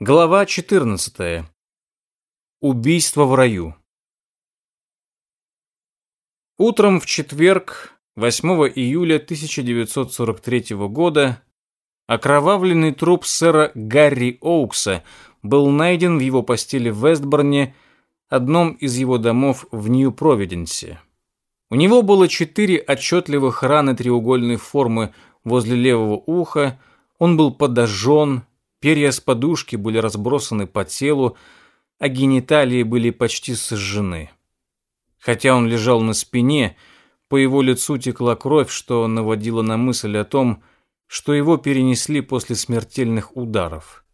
Глава 14. Убийство в раю. Утром в четверг, 8 июля 1943 года, окровавленный труп сэра Гарри Оукса был найден в его постели в Вестборне, одном из его домов в Нью-Провиденсе. У него было четыре отчетливых раны треугольной формы возле левого уха, он был подожжен, Перья с подушки были разбросаны по телу, а гениталии были почти сожжены. Хотя он лежал на спине, по его лицу текла кровь, что наводило на мысль о том, что его перенесли после смертельных ударов.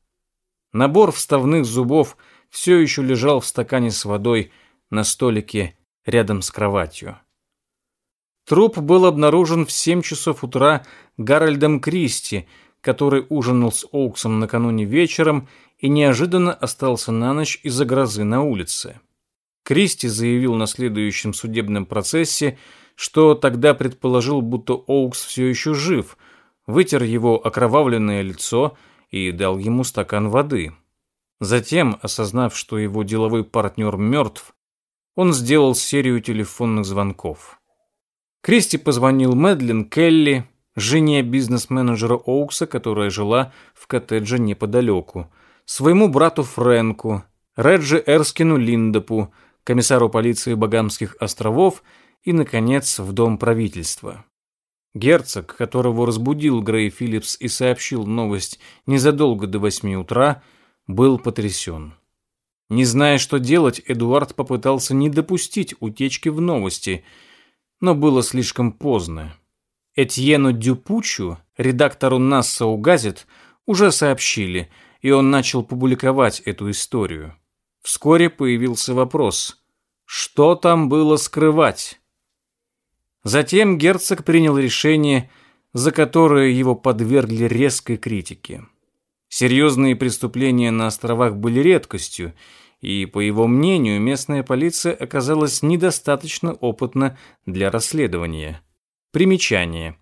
Набор вставных зубов все еще лежал в стакане с водой на столике рядом с кроватью. Труп был обнаружен в 7 часов утра Гарольдом Кристи, который ужинал с Оуксом накануне вечером и неожиданно остался на ночь из-за грозы на улице. Кристи заявил на следующем судебном процессе, что тогда предположил, будто Оукс все еще жив, вытер его окровавленное лицо и дал ему стакан воды. Затем, осознав, что его деловой партнер мертв, он сделал серию телефонных звонков. Кристи позвонил Мэдлин Келли, жене бизнес-менеджера Оукса, которая жила в коттедже неподалеку, своему брату Фрэнку, Реджи Эрскину Линдопу, комиссару полиции Багамских островов и, наконец, в Дом правительства. Герцог, которого разбудил Грей Филлипс и сообщил новость незадолго до восьми утра, был потрясен. Не зная, что делать, Эдуард попытался не допустить утечки в новости, но было слишком поздно. Этьену Дюпучу, редактору Нассау газет, уже сообщили, и он начал публиковать эту историю. Вскоре появился вопрос, что там было скрывать? Затем герцог принял решение, за которое его подвергли резкой критике. Серьезные преступления на островах были редкостью, и, по его мнению, местная полиция оказалась недостаточно опытна для расследования. Примечание.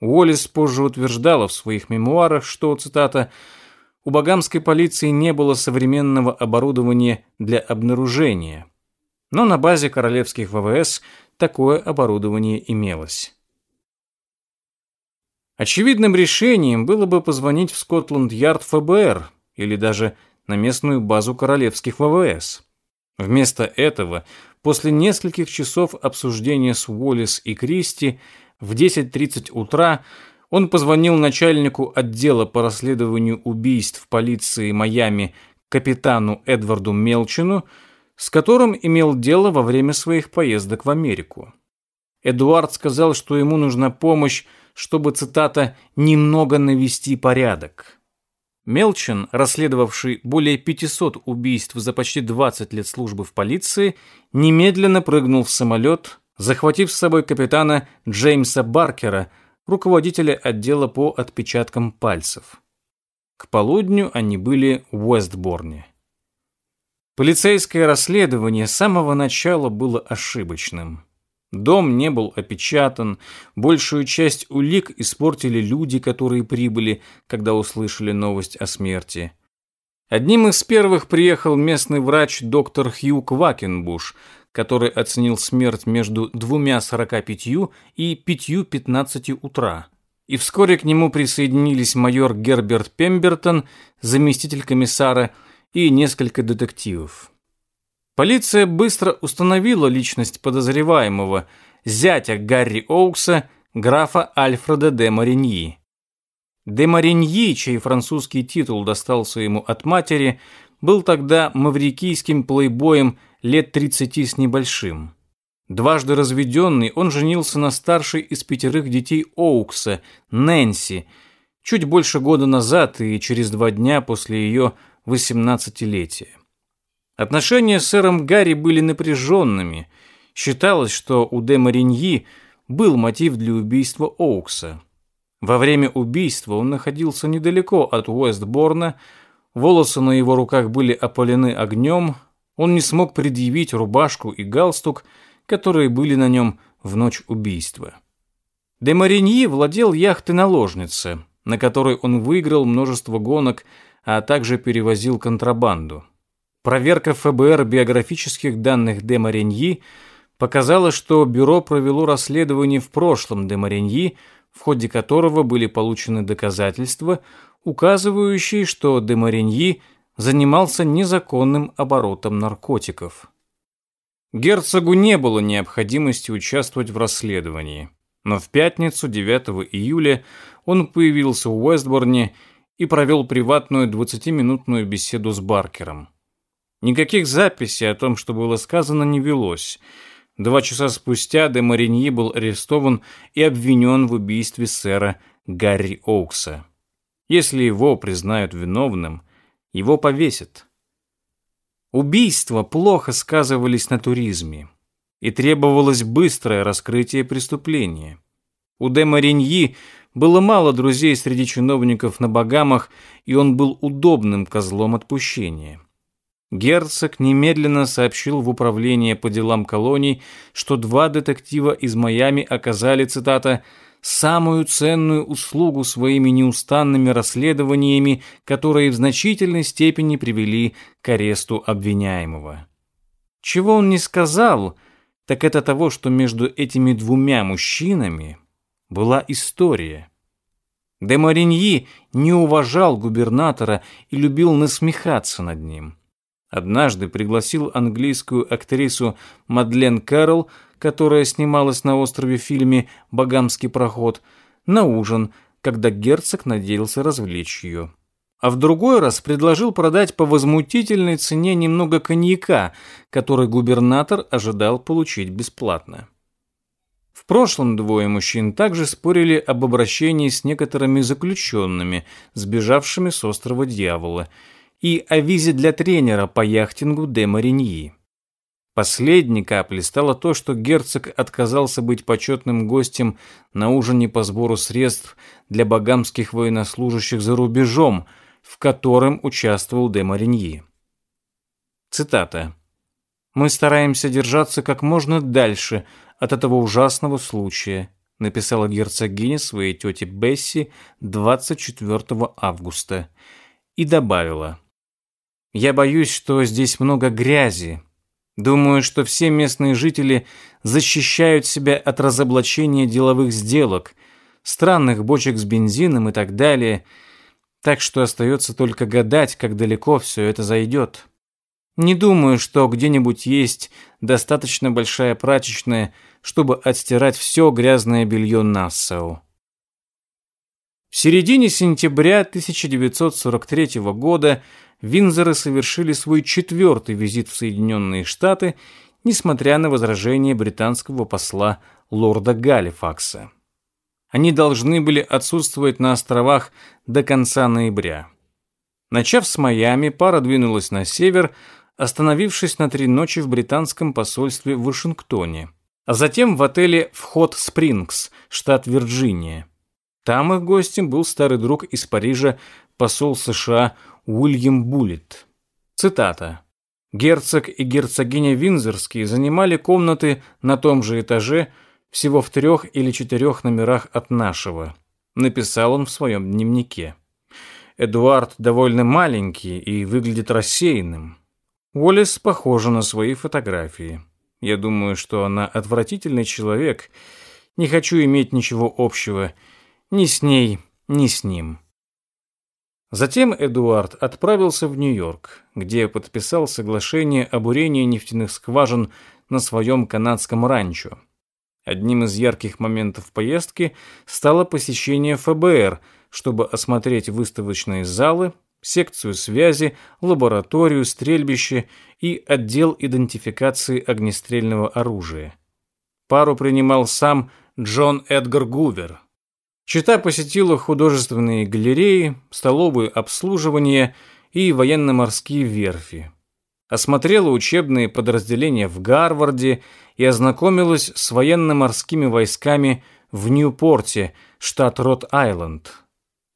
Уоллес позже утверждала в своих мемуарах, что, цитата, «у багамской полиции не было современного оборудования для обнаружения, но на базе королевских ВВС такое оборудование имелось». Очевидным решением было бы позвонить в Скотланд-Ярд ФБР или даже на местную базу королевских ВВС. Вместо этого, после нескольких часов обсуждения с Уоллес и Кристи, в 10.30 утра он позвонил начальнику отдела по расследованию убийств полиции Майами капитану Эдварду Мелчину, с которым имел дело во время своих поездок в Америку. Эдуард сказал, что ему нужна помощь, чтобы, цитата, «немного навести порядок». Мелчин, расследовавший более 500 убийств за почти 20 лет службы в полиции, немедленно прыгнул в самолет, захватив с собой капитана Джеймса Баркера, руководителя отдела по отпечаткам пальцев. К полудню они были в Уэстборне. Полицейское расследование с самого начала было ошибочным. Дом не был опечатан, большую часть улик испортили люди, которые прибыли, когда услышали новость о смерти. Одним из первых приехал местный врач доктор Хью Квакенбуш, который оценил смерть между двумя сорока пятью и пятью пятнадцати утра. И вскоре к нему присоединились майор Герберт Пембертон, заместитель комиссара и несколько детективов. Полиция быстро установила личность подозреваемого, зятя Гарри Оукса, графа Альфреда де Мариньи. Де Мариньи, чей французский титул достался ему от матери, был тогда маврикийским плейбоем лет 30 с небольшим. Дважды разведенный, он женился на старшей из пятерых детей Оукса, Нэнси, чуть больше года назад и через два дня после ее восемнадцатилетия. Отношения с сэром Гарри были напряженными. Считалось, что у де Мариньи был мотив для убийства Оукса. Во время убийства он находился недалеко от Уэстборна, волосы на его руках были опалены огнем, он не смог предъявить рубашку и галстук, которые были на нем в ночь убийства. Де Мариньи владел яхтой наложницы, на которой он выиграл множество гонок, а также перевозил контрабанду. Проверка ФБР биографических данных де Мареньи показала, что бюро провело расследование в прошлом де Мареньи, в ходе которого были получены доказательства, указывающие, что де Мареньи занимался незаконным оборотом наркотиков. Герцогу не было необходимости участвовать в расследовании, но в пятницу, 9 июля, он появился в Уэстборне и провел приватную 20-минутную беседу с Баркером. Никаких записей о том, что было сказано, не велось. Два часа спустя де Мариньи был арестован и обвинен в убийстве сэра Гарри Оукса. Если его признают виновным, его повесят. Убийства плохо сказывались на туризме, и требовалось быстрое раскрытие преступления. У де Мариньи было мало друзей среди чиновников на Багамах, и он был удобным козлом отпущения. Герцог немедленно сообщил в управление по делам колоний, что два детектива из Майами оказали, цитата, самую ценную услугу своими неустанными расследованиями, которые в значительной степени привели к аресту обвиняемого. Чего он не сказал, так это того, что между этими двумя мужчинами была история. Де Мариньи не уважал губернатора и любил насмехаться над ним. Однажды пригласил английскую актрису Мадлен Кэрролл которая снималась на острове в фильме «Багамский проход», на ужин, когда герцог надеялся развлечь ее. А в другой раз предложил продать по возмутительной цене немного коньяка, который губернатор ожидал получить бесплатно. В прошлом двое мужчин также спорили об обращении с некоторыми заключенными, сбежавшими с острова Дьявола, и о визе для тренера по яхтингу де Мариньи. Последней каплей стало то, что герцог отказался быть почетным гостем на ужине по сбору средств для багамских военнослужащих за рубежом, в котором участвовал де Мариньи. Цитата. «Мы стараемся держаться как можно дальше от этого ужасного случая», написала герцогиня своей тете Бесси 24 августа и добавила. «Я боюсь, что здесь много грязи, Думаю, что все местные жители защищают себя от разоблачения деловых сделок, странных бочек с бензином и так далее, так что остается только гадать, как далеко все это зайдет. Не думаю, что где-нибудь есть достаточно большая прачечная, чтобы отстирать все грязное белье Нассау. В середине сентября 1943 года Винзоры совершили свой четвертый визит в Соединенные Штаты, несмотря на возражение британского посла лорда Галифакса. Они должны были отсутствовать на островах до конца ноября. Начав с Майами, пара двинулась на север, остановившись на три ночи в британском посольстве в Вашингтоне, а затем в отеле «Вход Спрингс», штат Вирджиния. Там их гостем был старый друг из Парижа, посол США Уильям Буллет. Цитата. Герцог и герцогиня Винзорские занимали комнаты на том же этаже, всего в трех или четырех номерах от нашего, написал он в своем дневнике. Эдуард довольно маленький и выглядит рассеянным. Уоллес похожа на свои фотографии. Я думаю, что она отвратительный человек. Не хочу иметь ничего общего ни с ней, ни с ним. Затем Эдуард отправился в Нью-Йорк, где подписал соглашение о бурении нефтяных скважин на своем канадском ранчо. Одним из ярких моментов поездки стало посещение ФБР, чтобы осмотреть выставочные залы, секцию связи, лабораторию, стрельбище и отдел идентификации огнестрельного оружия. Пару принимал сам Джон Эдгар Гувер, Чита посетила художественные галереи, столовые обслуживания и военно-морские верфи. Осмотрела учебные подразделения в Гарварде и ознакомилась с военно-морскими войсками в Ньюпорте, штат Рот-Айленд.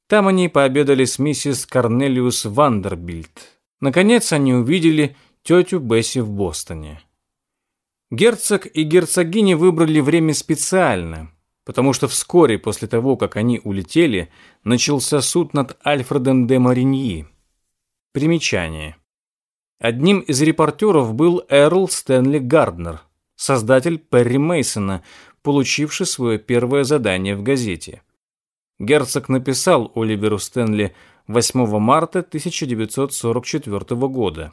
Там они пообедали с миссис Корнелиус Вандербильд. Наконец они увидели тетю Бесси в Бостоне. Герцог и герцогиня выбрали время специально – потому что вскоре после того, как они улетели, начался суд над Альфредом де Мариньи. Примечание. Одним из репортеров был Эрл Стэнли Гарднер, создатель Перри Мейсона, получивший свое первое задание в газете. Герцог написал Оливеру Стэнли 8 марта 1944 года.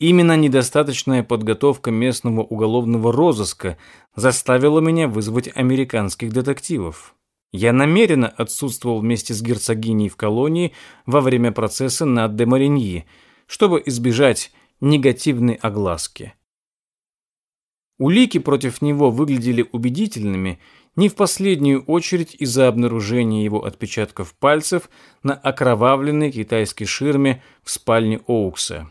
Именно недостаточная подготовка местного уголовного розыска заставила меня вызвать американских детективов. Я намеренно отсутствовал вместе с герцогиней в колонии во время процесса над де Мариньи, чтобы избежать негативной огласки. Улики против него выглядели убедительными не в последнюю очередь из-за обнаружения его отпечатков пальцев на окровавленной китайской ширме в спальне Оукса.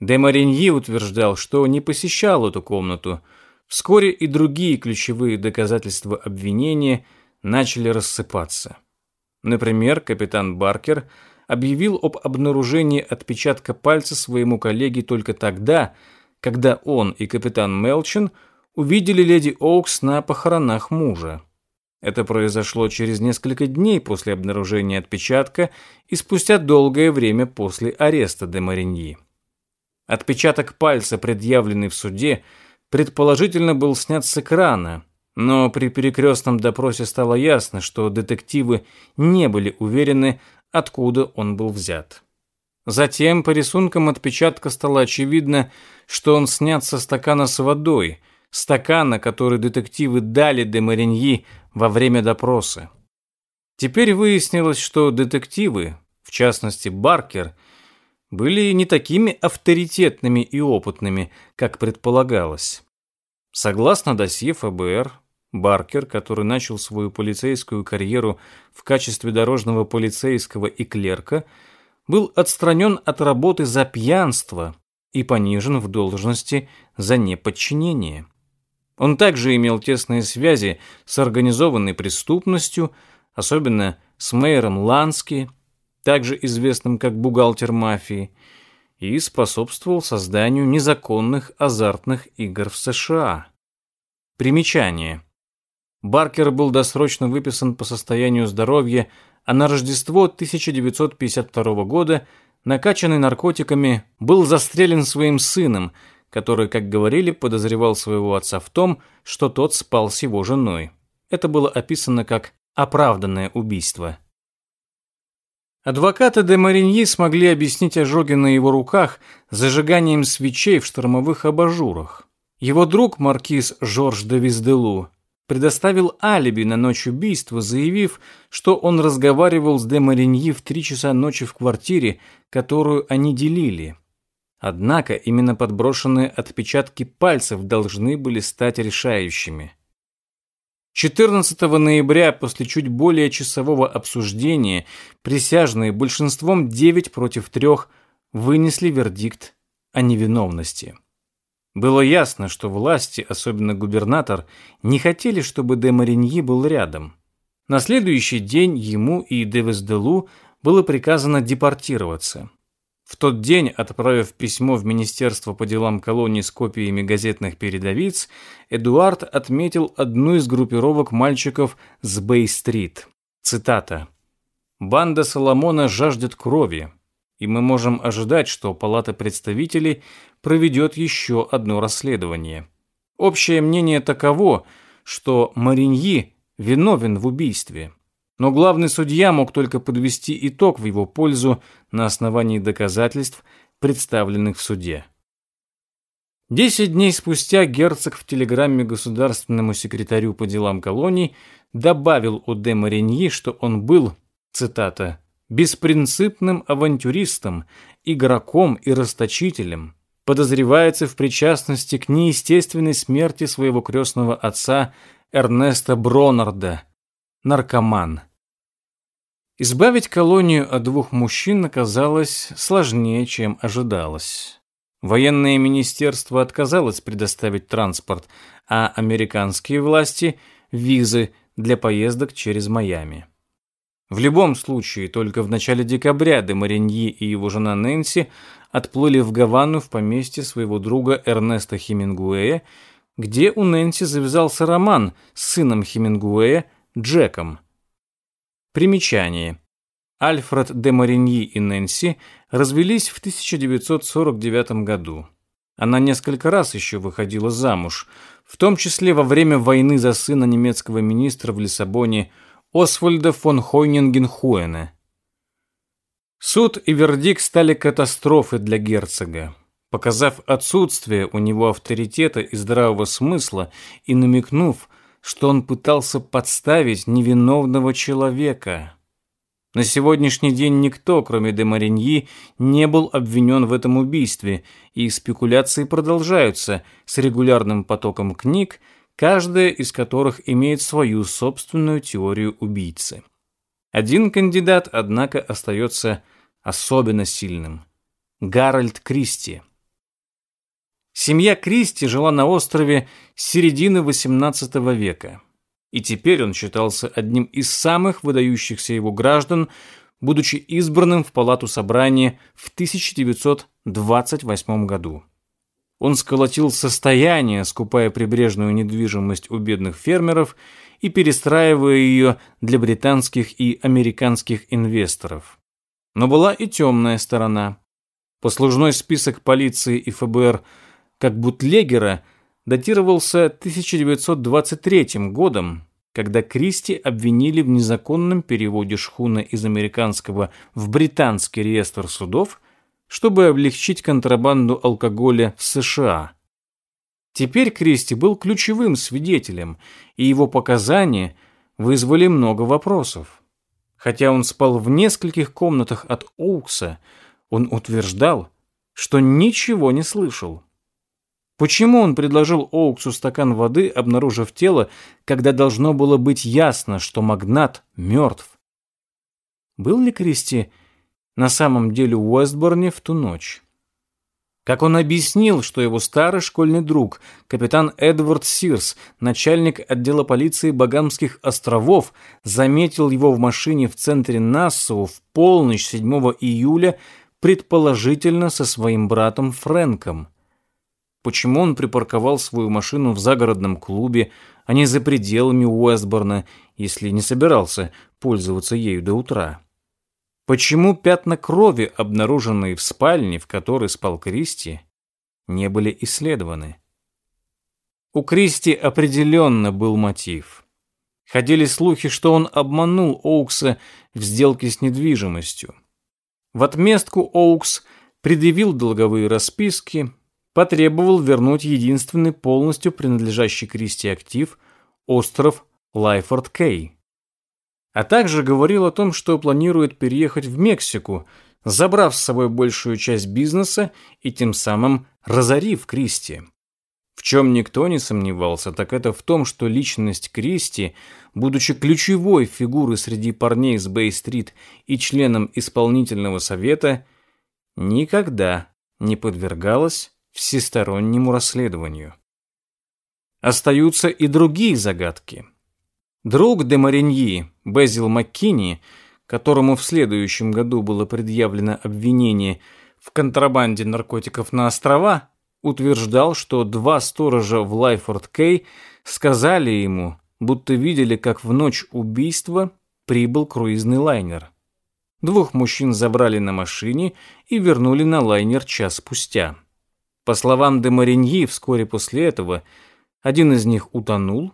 Де Мариньи утверждал, что не посещал эту комнату. Вскоре и другие ключевые доказательства обвинения начали рассыпаться. Например, капитан Баркер объявил об обнаружении отпечатка пальца своему коллеге только тогда, когда он и капитан Мелчин увидели леди Оукс на похоронах мужа. Это произошло через несколько дней после обнаружения отпечатка и спустя долгое время после ареста де Мариньи. Отпечаток пальца, предъявленный в суде, предположительно был снят с экрана, но при перекрестном допросе стало ясно, что детективы не были уверены, откуда он был взят. Затем по рисункам отпечатка стало очевидно, что он снят со стакана с водой, стакана, который детективы дали де Мариньи во время допроса. Теперь выяснилось, что детективы, в частности Баркер, были не такими авторитетными и опытными, как предполагалось. Согласно досье ФБР, Баркер, который начал свою полицейскую карьеру в качестве дорожного полицейского и клерка, был отстранен от работы за пьянство и понижен в должности за неподчинение. Он также имел тесные связи с организованной преступностью, особенно с мэром Лански, также известным как бухгалтер мафии, и способствовал созданию незаконных азартных игр в США. Примечание. Баркер был досрочно выписан по состоянию здоровья, а на Рождество 1952 года, накачанный наркотиками, был застрелен своим сыном, который, как говорили, подозревал своего отца в том, что тот спал с его женой. Это было описано как оправданное убийство. Адвокаты де Мариньи смогли объяснить ожоги на его руках зажиганием свечей в штормовых абажурах. Его друг, маркиз Жорж де Визделу, предоставил алиби на ночь убийства, заявив, что он разговаривал с де Мариньи в три часа ночи в квартире, которую они делили. Однако именно подброшенные отпечатки пальцев должны были стать решающими. 14 ноября после чуть более часового обсуждения присяжные большинством 9 против 3 вынесли вердикт о невиновности. Было ясно, что власти, особенно губернатор, не хотели, чтобы де Мариньи был рядом. На следующий день ему и Девесделу было приказано депортироваться. В тот день, отправив письмо в Министерство по делам колоний с копиями газетных передовиц, Эдуард отметил одну из группировок мальчиков с Бэй-стрит. Цитата. «Банда Соломона жаждет крови, и мы можем ожидать, что Палата представителей проведет еще одно расследование. Общее мнение таково, что Мариньи виновен в убийстве». Но главный судья мог только подвести итог в его пользу на основании доказательств, представленных в суде. Десять дней спустя герцог в телеграмме государственному секретарю по делам колоний добавил о де Мариньи, что он был, цитата, «беспринципным авантюристом, игроком и расточителем, подозревается в причастности к неестественной смерти своего крестного отца Эрнеста Бронарда, наркоман». Избавить колонию от двух мужчин оказалось сложнее, чем ожидалось. Военное министерство отказалось предоставить транспорт, а американские власти – визы для поездок через Майами. В любом случае, только в начале декабря де Мариньи и его жена Нэнси отплыли в Гавану в поместье своего друга Эрнеста Хемингуэя, где у Нэнси завязался роман с сыном Хемингуэя Джеком. Примечание. Альфред де Мариньи и Нэнси развелись в 1949 году. Она несколько раз еще выходила замуж, в том числе во время войны за сына немецкого министра в Лиссабоне Освальда фон Хойнингенхуэна. Суд и вердикт стали катастрофой для герцога, показав отсутствие у него авторитета и здравого смысла и намекнув, что он пытался подставить невиновного человека. На сегодняшний день никто, кроме де Мариньи, не был обвинен в этом убийстве, и спекуляции продолжаются с регулярным потоком книг, каждая из которых имеет свою собственную теорию убийцы. Один кандидат, однако, остается особенно сильным. Гарольд Кристи. Семья Кристи жила на острове с середины XVIII века и теперь он считался одним из самых выдающихся его граждан, будучи избранным в палату собрания в 1928 году. Он сколотил состояние, скупая прибрежную недвижимость у бедных фермеров и перестраивая ее для британских и американских инвесторов. Но была и темная сторона. Послужной список полиции и ФБР как бутлегера – датировался 1923 годом, когда Кристи обвинили в незаконном переводе шхуны из американского в британский реестр судов, чтобы облегчить контрабанду алкоголя в США. Теперь Кристи был ключевым свидетелем, и его показания вызвали много вопросов. Хотя он спал в нескольких комнатах от Оукса, он утверждал, что ничего не слышал. Почему он предложил Оуксу стакан воды, обнаружив тело, когда должно было быть ясно, что магнат мертв? Был ли Кристи на самом деле в Уэстборне в ту ночь? Как он объяснил, что его старый школьный друг, капитан Эдвард Сирс, начальник отдела полиции Багамских островов, заметил его в машине в центре Нассау в полночь 7 июля, предположительно со своим братом Фрэнком почему он припарковал свою машину в загородном клубе, а не за пределами Уэстборна, если не собирался пользоваться ею до утра. Почему пятна крови, обнаруженные в спальне, в которой спал Кристи, не были исследованы? У Кристи определенно был мотив. Ходили слухи, что он обманул Оукса в сделке с недвижимостью. В отместку Оукс предъявил долговые расписки, потребовал вернуть единственный полностью принадлежащий Кристи актив – остров Лайфорд Кей. А также говорил о том, что планирует переехать в Мексику, забрав с собой большую часть бизнеса и тем самым разорив Кристи. В чем никто не сомневался, так это в том, что личность Кристи, будучи ключевой фигурой среди парней с Бэй-стрит и членом исполнительного совета, никогда не подвергалась всестороннему расследованию. Остаются и другие загадки. Друг де Мариньи, Безил Маккини, которому в следующем году было предъявлено обвинение в контрабанде наркотиков на острова, утверждал, что два сторожа в Лайфорд-Кей сказали ему, будто видели, как в ночь убийства прибыл круизный лайнер. Двух мужчин забрали на машине и вернули на лайнер час спустя. По словам де Мариньи, вскоре после этого один из них утонул,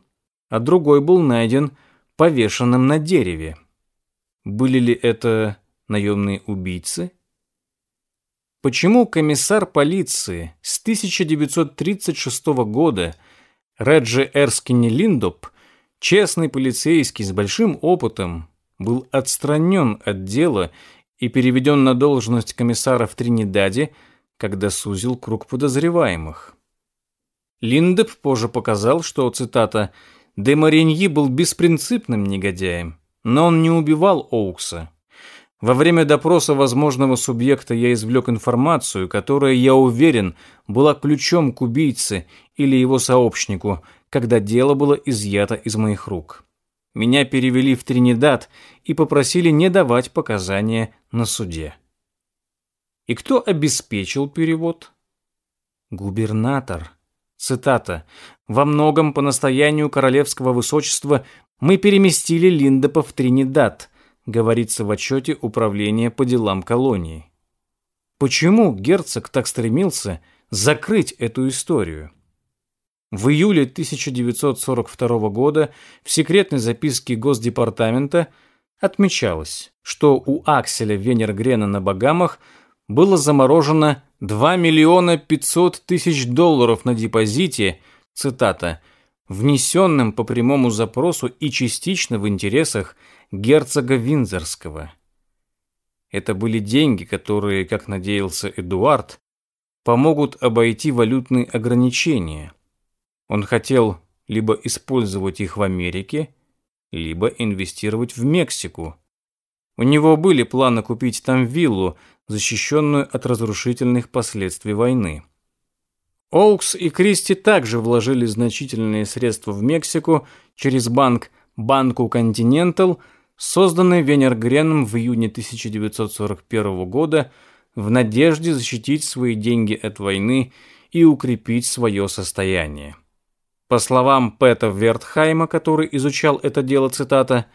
а другой был найден повешенным на дереве. Были ли это наемные убийцы? Почему комиссар полиции с 1936 года Реджи Эрскини Линдоп, честный полицейский с большим опытом, был отстранен от дела и переведен на должность комиссара в Тринидаде – когда сузил круг подозреваемых. Линдеп позже показал, что, цитата, «Де Мариньи был беспринципным негодяем, но он не убивал Оукса. Во время допроса возможного субъекта я извлек информацию, которая, я уверен, была ключом к убийце или его сообщнику, когда дело было изъято из моих рук. Меня перевели в Тринидад и попросили не давать показания на суде. И кто обеспечил перевод? Губернатор. Цитата. Во многом по настоянию королевского высочества мы переместили Линдопа в Тринидад, говорится в отчете Управления по делам колонии. Почему герцог так стремился закрыть эту историю? В июле 1942 года в секретной записке Госдепартамента отмечалось, что у Акселя Венергрена на Багамах было заморожено 2 миллиона 500 тысяч долларов на депозите, цитата, внесенным по прямому запросу и частично в интересах герцога Винзорского. Это были деньги, которые, как надеялся Эдуард, помогут обойти валютные ограничения. Он хотел либо использовать их в Америке, либо инвестировать в Мексику. У него были планы купить там виллу, защищенную от разрушительных последствий войны. Оукс и Кристи также вложили значительные средства в Мексику через банк Банку Континентал, созданный Венергреном в июне 1941 года в надежде защитить свои деньги от войны и укрепить свое состояние. По словам Пэта Вертхайма, который изучал это дело, цитата,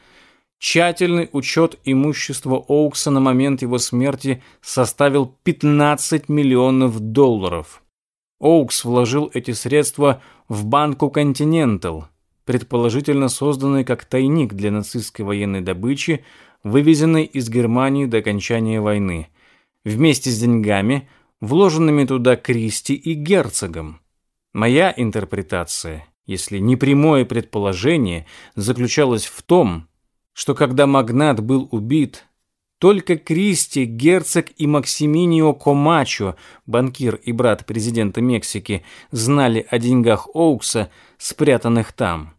«Тщательный учет имущества Оукса на момент его смерти составил 15 миллионов долларов. Оукс вложил эти средства в банку Continental, предположительно созданный как тайник для нацистской военной добычи, вывезенной из Германии до окончания войны, вместе с деньгами, вложенными туда Кристи и герцогом. Моя интерпретация, если не прямое предположение, заключалась в том, что когда магнат был убит, только Кристи, герцог и Максиминио Комачо, банкир и брат президента Мексики, знали о деньгах Оукса, спрятанных там.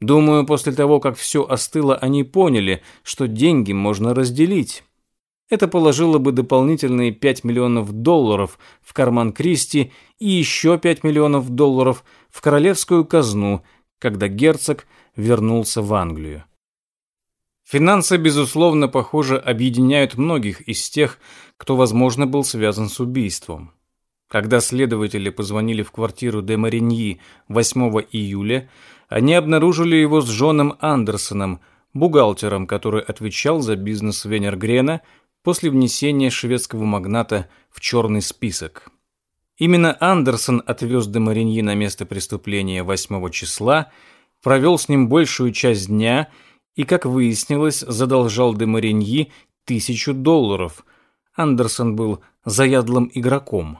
Думаю, после того, как все остыло, они поняли, что деньги можно разделить. Это положило бы дополнительные 5 миллионов долларов в карман Кристи и еще 5 миллионов долларов в королевскую казну, когда герцог вернулся в Англию. Финансы, безусловно, похоже, объединяют многих из тех, кто, возможно, был связан с убийством. Когда следователи позвонили в квартиру де Мариньи 8 июля, они обнаружили его с Джоном Андерсоном, бухгалтером, который отвечал за бизнес Венергрена после внесения шведского магната в черный список. Именно Андерсон отвез де Мариньи на место преступления 8 числа, провел с ним большую часть дня и, как выяснилось, задолжал де Мариньи тысячу долларов. Андерсон был заядлым игроком.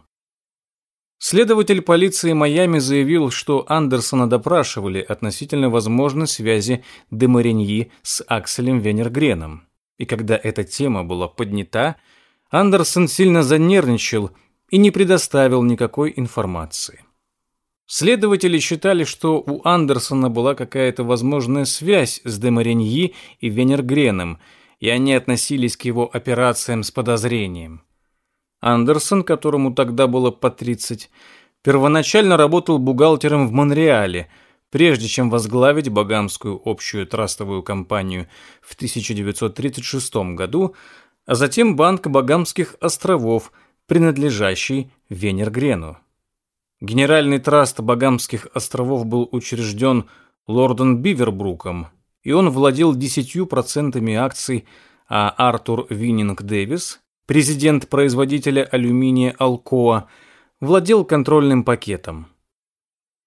Следователь полиции Майами заявил, что Андерсона допрашивали относительно возможной связи де Мариньи с Акселем Венергреном и когда эта тема была поднята, Андерсон сильно занервничал и не предоставил никакой информации. Следователи считали, что у Андерсона была какая-то возможная связь с Демареньи и Венергреном, и они относились к его операциям с подозрением. Андерсон, которому тогда было по 30, первоначально работал бухгалтером в Монреале – прежде чем возглавить Багамскую общую трастовую компанию в 1936 году, а затем Банк Багамских островов, принадлежащий Венергрену. Генеральный траст Багамских островов был учрежден лордом Бивербруком, и он владел 10% акций, а Артур Виннинг Дэвис, президент производителя алюминия Alcoa, владел контрольным пакетом.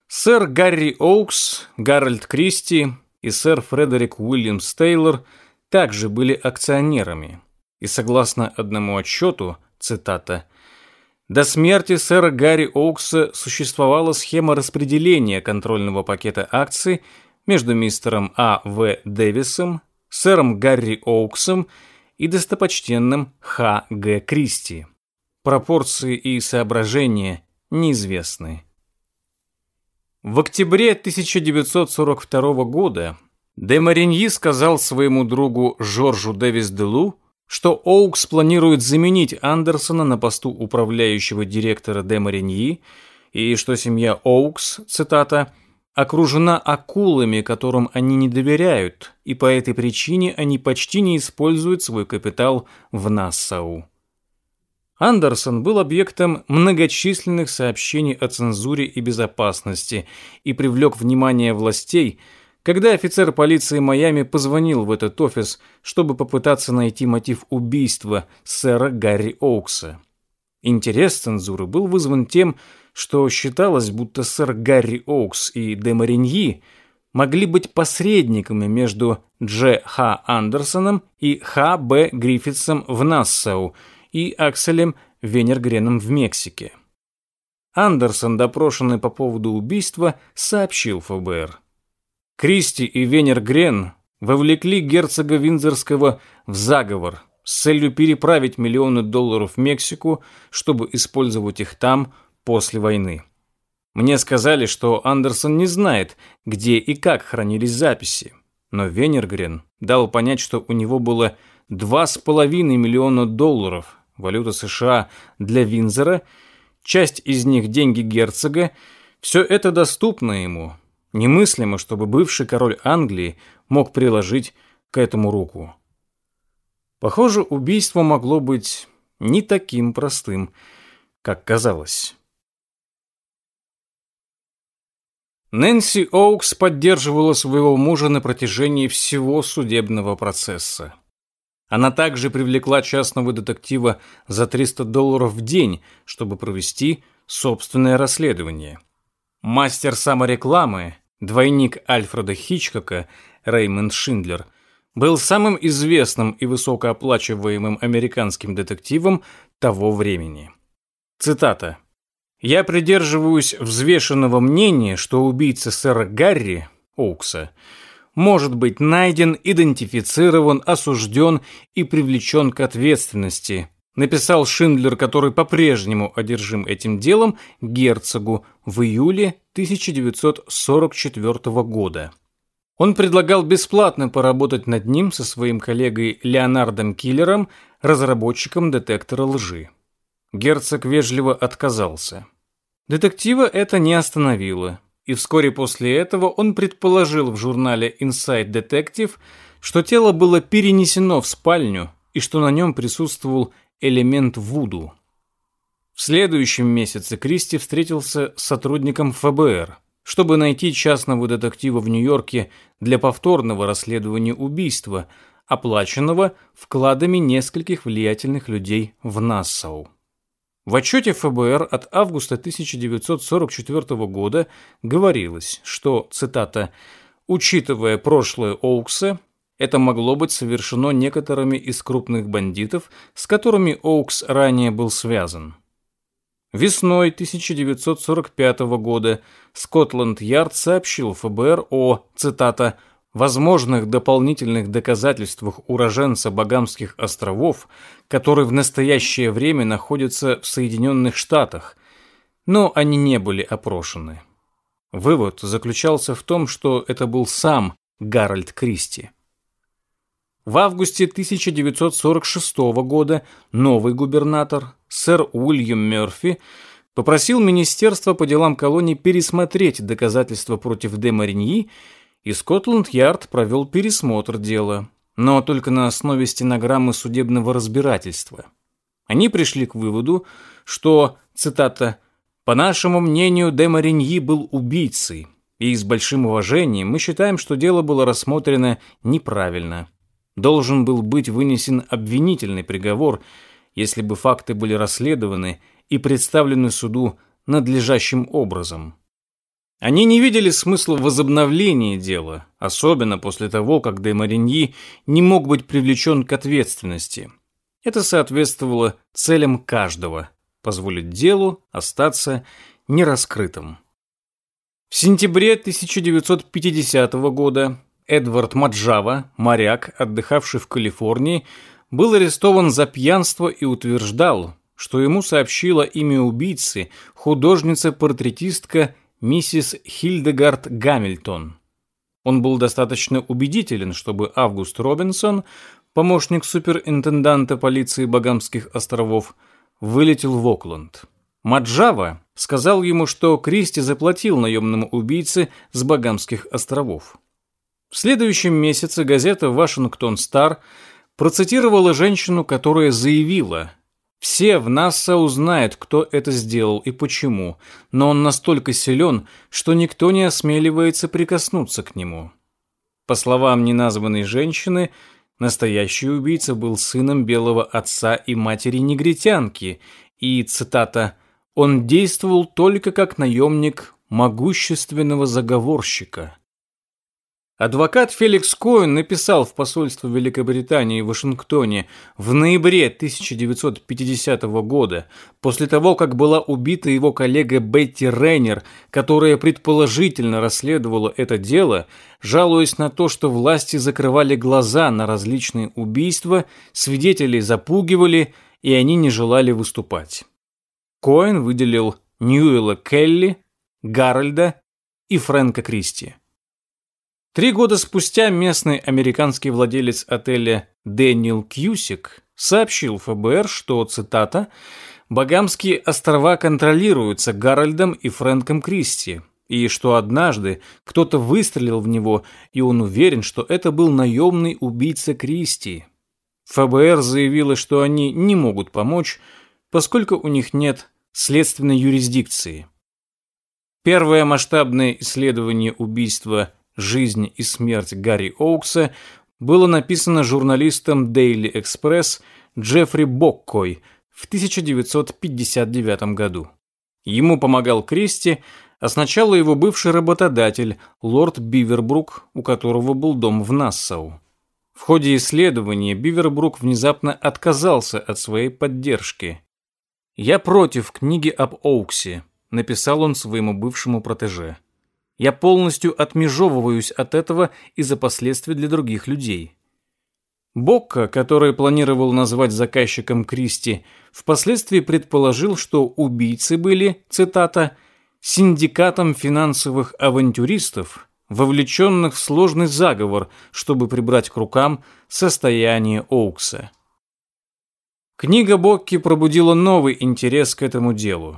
Сэр Гарри Оукс, Гарольд Кристи и сэр Фредерик Уильямс Тейлор также были акционерами. И согласно одному отчету, цитата, «До смерти сэра Гарри Оукса существовала схема распределения контрольного пакета акций между мистером А. В. Дэвисом, сэром Гарри Оуксом и достопочтенным Х. Г. Кристи. Пропорции и соображения неизвестны. В октябре 1942 года де Мариньи сказал своему другу Жоржу Дэвис Делу, что Оукс планирует заменить Андерсона на посту управляющего директора де Мариньи и что семья Оукс, цитата, окружена акулами, которым они не доверяют, и по этой причине они почти не используют свой капитал в Нассау. Андерсон был объектом многочисленных сообщений о цензуре и безопасности и привлек внимание властей, когда офицер полиции Майами позвонил в этот офис, чтобы попытаться найти мотив убийства сэра Гарри Оукса. Интерес цензуры был вызван тем, что считалось, будто сэр Гарри Оукс и де Мариньи могли быть посредниками между Дж. Х. Андерсоном и Х. Б. Гриффитсом в Нассау – и Акселем Венергреном в Мексике. Андерсон, допрошенный по поводу убийства, сообщил ФБР. Кристи и Венергрен вовлекли герцога Виндзорского в заговор с целью переправить миллионы долларов в Мексику, чтобы использовать их там после войны. Мне сказали, что Андерсон не знает, где и как хранились записи, но Венергрен дал понять, что у него было 2,5 миллиона долларов, валюта США для Винзера, часть из них деньги герцога, все это доступно ему. Немыслимо, чтобы бывший король Англии мог приложить к этому руку. Похоже, убийство могло быть не таким простым, как казалось. Нэнси Оукс поддерживала своего мужа на протяжении всего судебного процесса. Она также привлекла частного детектива за 300 долларов в день, чтобы провести собственное расследование. Мастер саморекламы, двойник Альфреда Хичкока, Реймонд Шиндлер, был самым известным и высокооплачиваемым американским детективом того времени. Цитата. «Я придерживаюсь взвешенного мнения, что убийца сэра Гарри, Оукса, может быть найден, идентифицирован, осужден и привлечен к ответственности, написал Шиндлер, который по-прежнему одержим этим делом, герцогу в июле 1944 года. Он предлагал бесплатно поработать над ним со своим коллегой Леонардом Киллером, разработчиком детектора лжи. Герцог вежливо отказался. Детектива это не остановило и вскоре после этого он предположил в журнале Inside Detective, что тело было перенесено в спальню и что на нем присутствовал элемент вуду. В следующем месяце Кристи встретился с сотрудником ФБР, чтобы найти частного детектива в Нью-Йорке для повторного расследования убийства, оплаченного вкладами нескольких влиятельных людей в Нассау. В отчете ФБР от августа 1944 года говорилось, что, цитата, «учитывая прошлое Оукса, это могло быть совершено некоторыми из крупных бандитов, с которыми Оукс ранее был связан». Весной 1945 года Скотланд-Ярд сообщил ФБР о, цитата, возможных дополнительных доказательствах уроженца Багамских островов, который в настоящее время находится в Соединенных Штатах, но они не были опрошены. Вывод заключался в том, что это был сам Гарольд Кристи. В августе 1946 года новый губернатор, сэр Уильям Мерфи, попросил Министерство по делам колоний пересмотреть доказательства против де Мариньи и Скотланд-Ярд провел пересмотр дела, но только на основе стенограммы судебного разбирательства. Они пришли к выводу, что, цитата, «по нашему мнению, де Мариньи был убийцей, и с большим уважением мы считаем, что дело было рассмотрено неправильно. Должен был быть вынесен обвинительный приговор, если бы факты были расследованы и представлены суду надлежащим образом». Они не видели смысла в возобновлении дела, особенно после того, как де Мариньи не мог быть привлечен к ответственности. Это соответствовало целям каждого – позволить делу остаться нераскрытым. В сентябре 1950 года Эдвард Маджава, моряк, отдыхавший в Калифорнии, был арестован за пьянство и утверждал, что ему сообщила имя убийцы художница-портретистка миссис Хильдегард Гамильтон. Он был достаточно убедителен, чтобы Август Робинсон, помощник суперинтенданта полиции Багамских островов, вылетел в Окленд. Маджава сказал ему, что Кристи заплатил наемному убийце с Багамских островов. В следующем месяце газета «Вашингтон Стар» процитировала женщину, которая заявила Все в НАСА узнают, кто это сделал и почему, но он настолько силен, что никто не осмеливается прикоснуться к нему. По словам неназванной женщины, настоящий убийца был сыном белого отца и матери негритянки, и, цитата, «он действовал только как наемник могущественного заговорщика». Адвокат Феликс Коэн написал в посольство Великобритании в Вашингтоне в ноябре 1950 года, после того, как была убита его коллега Бетти Рейнер, которая предположительно расследовала это дело, жалуясь на то, что власти закрывали глаза на различные убийства, свидетелей запугивали, и они не желали выступать. Коэн выделил Ньюэлла Келли, Гарольда и Фрэнка Кристи. Три года спустя местный американский владелец отеля Дэниел Кьюсик сообщил ФБР, что, цитата, «Багамские острова контролируются Гарольдом и Фрэнком Кристи, и что однажды кто-то выстрелил в него, и он уверен, что это был наемный убийца Кристи». ФБР заявило, что они не могут помочь, поскольку у них нет следственной юрисдикции. Первое масштабное исследование убийства «Жизнь и смерть Гарри Оукса» было написано журналистом Daily Express Джеффри Боккой в 1959 году. Ему помогал Кристи, а сначала его бывший работодатель, лорд Бивербрук, у которого был дом в Нассау. В ходе исследования Бивербрук внезапно отказался от своей поддержки. «Я против книги об Оуксе», — написал он своему бывшему протеже. Я полностью отмежевываюсь от этого из-за последствий для других людей. Бокка, который планировал назвать заказчиком Кристи, впоследствии предположил, что убийцы были, цитата, «синдикатом финансовых авантюристов, вовлеченных в сложный заговор, чтобы прибрать к рукам состояние Оукса». Книга Бокки пробудила новый интерес к этому делу.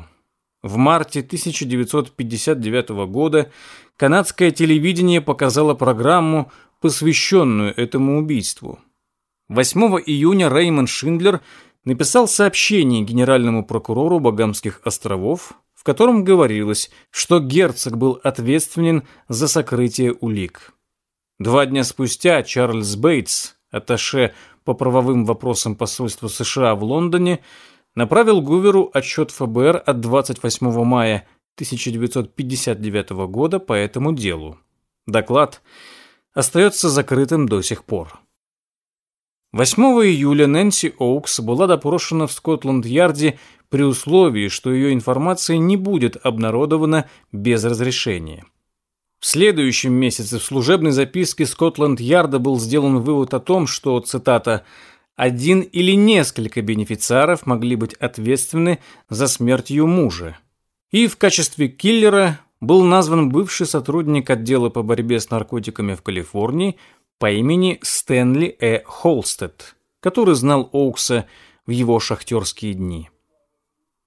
В марте 1959 года канадское телевидение показало программу, посвященную этому убийству. 8 июня Реймонд Шиндлер написал сообщение генеральному прокурору Багамских островов, в котором говорилось, что герцог был ответственен за сокрытие улик. Два дня спустя Чарльз Бейтс, атташе по правовым вопросам посольства США в Лондоне, направил Гуверу отчет ФБР от 28 мая 1959 года по этому делу. Доклад остается закрытым до сих пор. 8 июля Нэнси Оукс была допрошена в Скотланд-Ярде при условии, что ее информация не будет обнародована без разрешения. В следующем месяце в служебной записке Скотланд-Ярда был сделан вывод о том, что, цитата, один или несколько бенефициаров могли быть ответственны за смерть ее мужа. И в качестве киллера был назван бывший сотрудник отдела по борьбе с наркотиками в Калифорнии по имени Стэнли Э. Холстед, который знал Оукса в его шахтерские дни.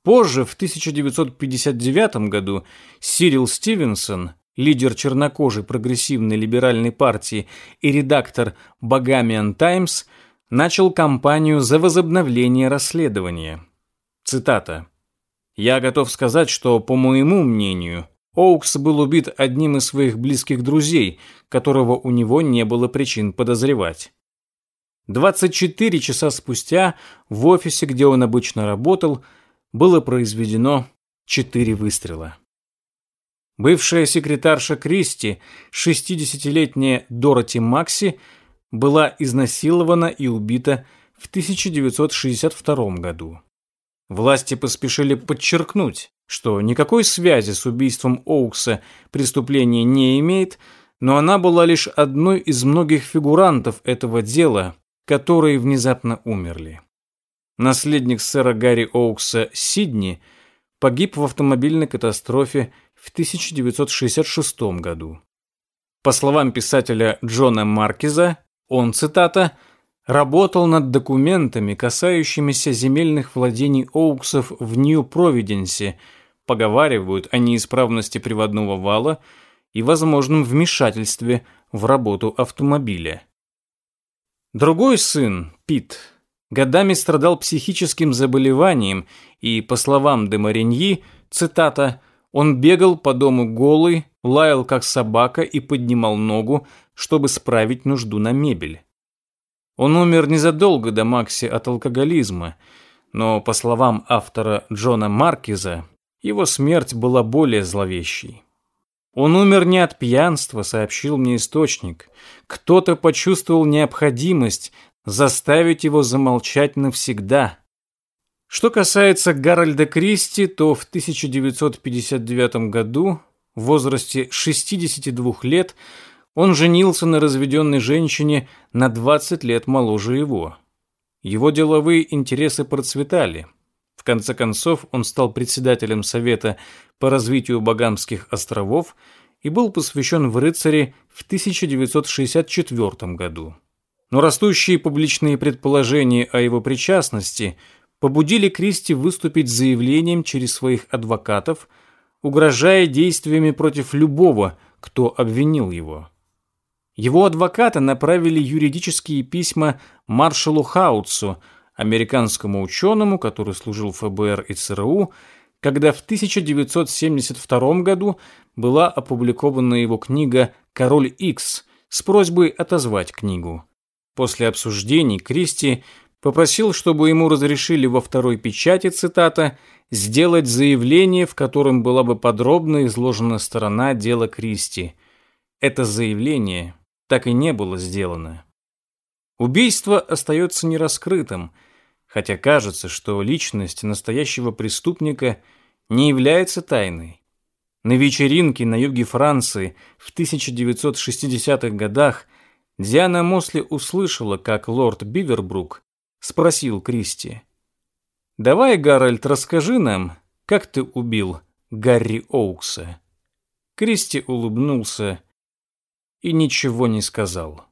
Позже, в 1959 году, Сирил Стивенсон, лидер чернокожей прогрессивной либеральной партии и редактор «Багамиан Таймс», начал кампанию за возобновление расследования. Цитата. «Я готов сказать, что, по моему мнению, Оукс был убит одним из своих близких друзей, которого у него не было причин подозревать. 24 часа спустя в офисе, где он обычно работал, было произведено 4 выстрела. Бывшая секретарша Кристи, 60-летняя Дороти Макси, была изнасилована и убита в 1962 году. Власти поспешили подчеркнуть, что никакой связи с убийством Оукса преступление не имеет, но она была лишь одной из многих фигурантов этого дела, которые внезапно умерли. Наследник сэра Гарри Оукса Сидни погиб в автомобильной катастрофе в 1966 году. По словам писателя Джона Маркиза, он, цитата, «работал над документами, касающимися земельных владений Оуксов в Нью-Провиденсе, поговаривают о неисправности приводного вала и возможном вмешательстве в работу автомобиля». Другой сын, Пит, годами страдал психическим заболеванием, и, по словам де Мариньи, цитата, «он бегал по дому голый, лаял как собака и поднимал ногу, чтобы справить нужду на мебель». Он умер незадолго до Макси от алкоголизма, но, по словам автора Джона Маркиза, его смерть была более зловещей. Он умер не от пьянства, сообщил мне источник. Кто-то почувствовал необходимость заставить его замолчать навсегда. Что касается Гарольда Кристи, то в 1959 году, в возрасте 62 лет, он женился на разведенной женщине на 20 лет моложе его. Его деловые интересы процветали. В конце концов, он стал председателем Совета по развитию Багамских островов и был посвящен в рыцари в 1964 году. Но растущие публичные предположения о его причастности побудили Кристи выступить с заявлением через своих адвокатов, угрожая действиями против любого, кто обвинил его. Его адвокаты направили юридические письма маршалу Хаутсу, американскому ученому, который служил ФБР и ЦРУ, когда в 1972 году была опубликована его книга «Король Икс» с просьбой отозвать книгу. После обсуждений Кристи попросил, чтобы ему разрешили во второй печати, цитата, «сделать заявление, в котором была бы подробно изложена сторона дела Кристи». Это заявление так и не было сделано. Убийство остается нераскрытым, хотя кажется, что личность настоящего преступника не является тайной. На вечеринке на юге Франции в 1960-х годах Диана Мосли услышала, как лорд Бивербрук спросил Кристи. «Давай, Гарольд, расскажи нам, как ты убил Гарри Оукса?» Кристи улыбнулся и ничего не сказал.